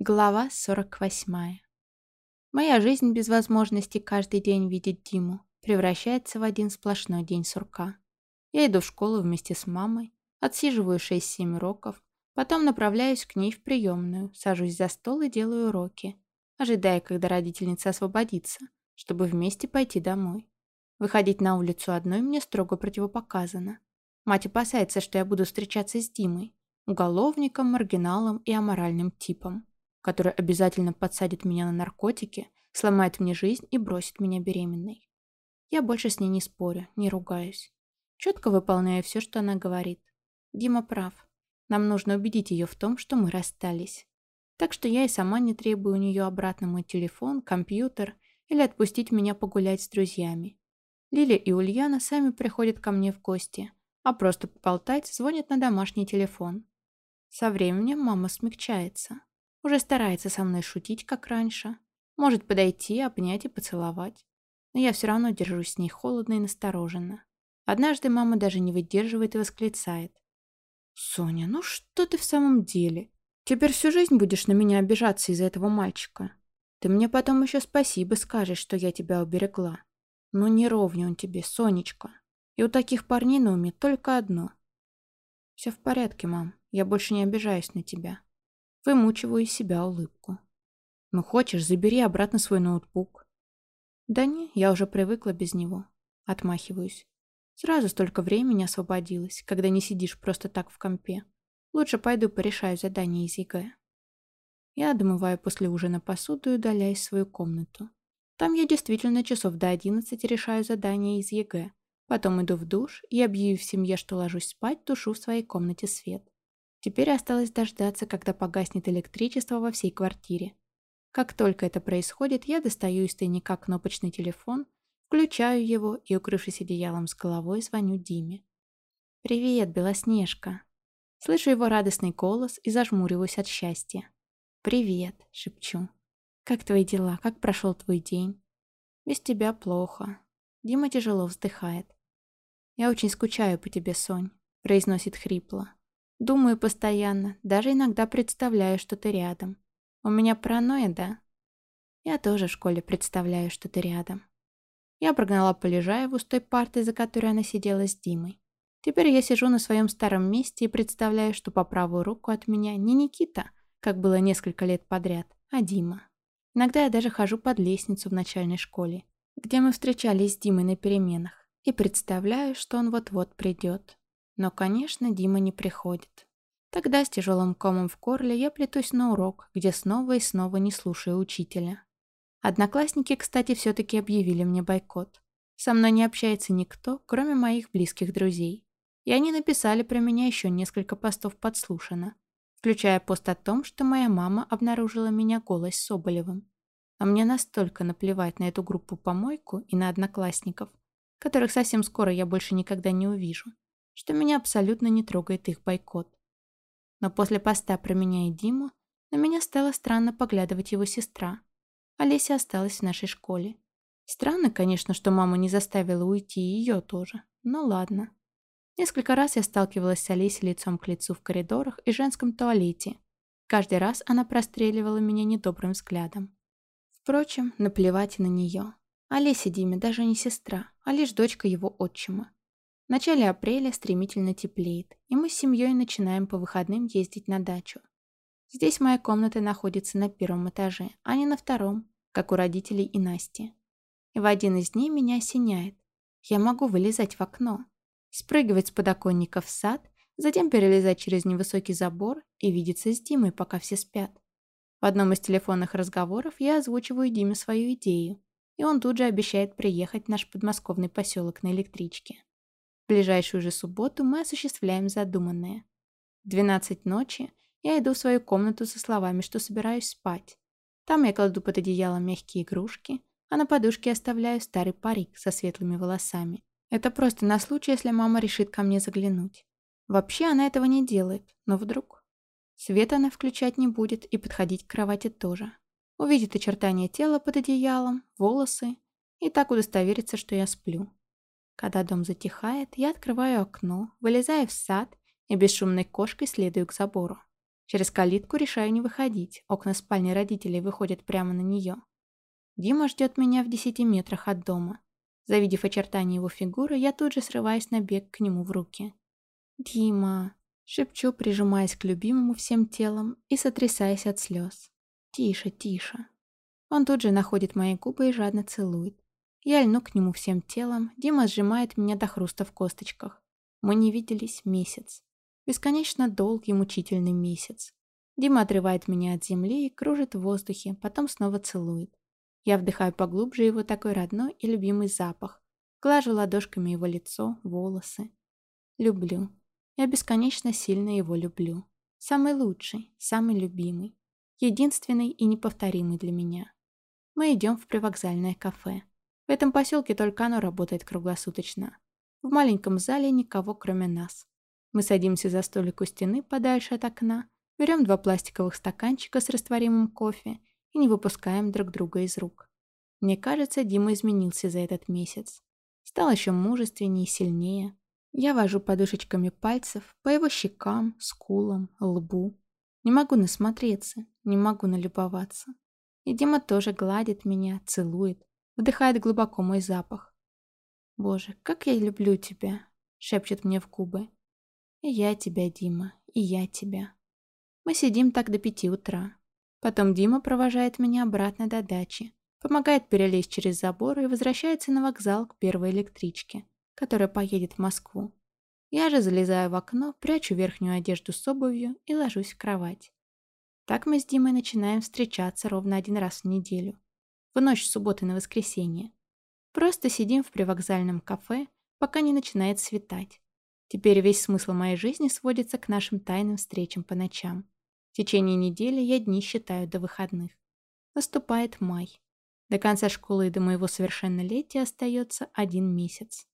Глава 48. Моя жизнь без возможности каждый день видеть Диму превращается в один сплошной день сурка. Я иду в школу вместе с мамой, отсиживаю 6-7 уроков, потом направляюсь к ней в приемную, сажусь за стол и делаю уроки, ожидая, когда родительница освободится, чтобы вместе пойти домой. Выходить на улицу одной мне строго противопоказано. Мать опасается, что я буду встречаться с Димой, уголовником, маргиналом и аморальным типом который обязательно подсадит меня на наркотики, сломает мне жизнь и бросит меня беременной. Я больше с ней не спорю, не ругаюсь. Четко выполняю все, что она говорит. Дима прав. Нам нужно убедить ее в том, что мы расстались. Так что я и сама не требую у нее обратно мой телефон, компьютер или отпустить меня погулять с друзьями. Лиля и Ульяна сами приходят ко мне в гости, а просто поболтать звонят на домашний телефон. Со временем мама смягчается. Уже старается со мной шутить, как раньше. Может подойти, обнять и поцеловать. Но я все равно держусь с ней холодно и настороженно. Однажды мама даже не выдерживает и восклицает. «Соня, ну что ты в самом деле? Теперь всю жизнь будешь на меня обижаться из-за этого мальчика. Ты мне потом еще спасибо скажешь, что я тебя уберегла. Ну не ровня он тебе, Сонечка. И у таких парней на уме только одно. Все в порядке, мам. Я больше не обижаюсь на тебя. Вымучиваю из себя улыбку. «Ну хочешь, забери обратно свой ноутбук». «Да не, я уже привыкла без него». Отмахиваюсь. Сразу столько времени освободилось, когда не сидишь просто так в компе. Лучше пойду порешаю задание из ЕГЭ. Я домываю после ужина посуду и удаляюсь в свою комнату. Там я действительно часов до 11 решаю задание из ЕГЭ. Потом иду в душ и, объявив семье, что ложусь спать, тушу в своей комнате свет. Теперь осталось дождаться, когда погаснет электричество во всей квартире. Как только это происходит, я достаю из тайника кнопочный телефон, включаю его и, укрывшись одеялом с головой, звоню Диме. «Привет, Белоснежка!» Слышу его радостный голос и зажмуриваюсь от счастья. «Привет!» — шепчу. «Как твои дела? Как прошел твой день?» «Без тебя плохо». Дима тяжело вздыхает. «Я очень скучаю по тебе, Сонь», — произносит хрипло. Думаю постоянно, даже иногда представляю, что ты рядом. У меня паранойя, да? Я тоже в школе представляю, что ты рядом. Я прогнала Полежаеву с той партой, за которой она сидела с Димой. Теперь я сижу на своем старом месте и представляю, что по правую руку от меня не Никита, как было несколько лет подряд, а Дима. Иногда я даже хожу под лестницу в начальной школе, где мы встречались с Димой на переменах, и представляю, что он вот-вот придет. Но, конечно, Дима не приходит. Тогда с тяжелым комом в горле я плетусь на урок, где снова и снова не слушаю учителя. Одноклассники, кстати, все-таки объявили мне бойкот. Со мной не общается никто, кроме моих близких друзей. И они написали про меня еще несколько постов подслушано, включая пост о том, что моя мама обнаружила меня голой с Соболевым. А мне настолько наплевать на эту группу-помойку и на одноклассников, которых совсем скоро я больше никогда не увижу, что меня абсолютно не трогает их бойкот. Но после поста про меня и Диму на меня стало странно поглядывать его сестра. Олеся осталась в нашей школе. Странно, конечно, что мама не заставила уйти и ее тоже. Но ладно. Несколько раз я сталкивалась с Олесей лицом к лицу в коридорах и женском туалете. Каждый раз она простреливала меня недобрым взглядом. Впрочем, наплевать на нее. Олеся Диме даже не сестра, а лишь дочка его отчима. В начале апреля стремительно теплеет, и мы с семьей начинаем по выходным ездить на дачу. Здесь моя комната находится на первом этаже, а не на втором, как у родителей и Насти. И в один из дней меня осеняет. Я могу вылезать в окно, спрыгивать с подоконника в сад, затем перелезать через невысокий забор и видеться с Димой, пока все спят. В одном из телефонных разговоров я озвучиваю Диме свою идею, и он тут же обещает приехать в наш подмосковный поселок на электричке. В ближайшую же субботу мы осуществляем задуманное. 12 ночи я иду в свою комнату со словами, что собираюсь спать. Там я кладу под одеяло мягкие игрушки, а на подушке оставляю старый парик со светлыми волосами. Это просто на случай, если мама решит ко мне заглянуть. Вообще она этого не делает, но вдруг... Свет она включать не будет и подходить к кровати тоже. Увидит очертания тела под одеялом, волосы и так удостоверится, что я сплю. Когда дом затихает, я открываю окно, вылезаю в сад и бесшумной кошкой следую к забору. Через калитку решаю не выходить, окна спальни родителей выходят прямо на нее. Дима ждет меня в десяти метрах от дома. Завидев очертания его фигуры, я тут же срываюсь на бег к нему в руки. «Дима!» — шепчу, прижимаясь к любимому всем телом и сотрясаясь от слез. «Тише, тише!» Он тут же находит мои губы и жадно целует. Я льну к нему всем телом, Дима сжимает меня до хруста в косточках. Мы не виделись месяц. Бесконечно долгий мучительный месяц. Дима отрывает меня от земли и кружит в воздухе, потом снова целует. Я вдыхаю поглубже его такой родной и любимый запах. Глажу ладошками его лицо, волосы. Люблю. Я бесконечно сильно его люблю. Самый лучший, самый любимый. Единственный и неповторимый для меня. Мы идем в привокзальное кафе. В этом поселке только оно работает круглосуточно. В маленьком зале никого, кроме нас. Мы садимся за столик у стены подальше от окна, берем два пластиковых стаканчика с растворимым кофе и не выпускаем друг друга из рук. Мне кажется, Дима изменился за этот месяц. Стал еще мужественнее и сильнее. Я вожу подушечками пальцев по его щекам, скулам, лбу. Не могу насмотреться, не могу налюбоваться. И Дима тоже гладит меня, целует, вдыхает глубоко мой запах. «Боже, как я люблю тебя!» — шепчет мне в губы. «И я тебя, Дима, и я тебя». Мы сидим так до пяти утра. Потом Дима провожает меня обратно до дачи, помогает перелезть через забор и возвращается на вокзал к первой электричке, которая поедет в Москву. Я же залезаю в окно, прячу верхнюю одежду с обувью и ложусь в кровать. Так мы с Димой начинаем встречаться ровно один раз в неделю. В ночь с субботы на воскресенье. Просто сидим в привокзальном кафе, пока не начинает светать. Теперь весь смысл моей жизни сводится к нашим тайным встречам по ночам. В течение недели я дни считаю до выходных. Наступает май. До конца школы и до моего совершеннолетия остается один месяц.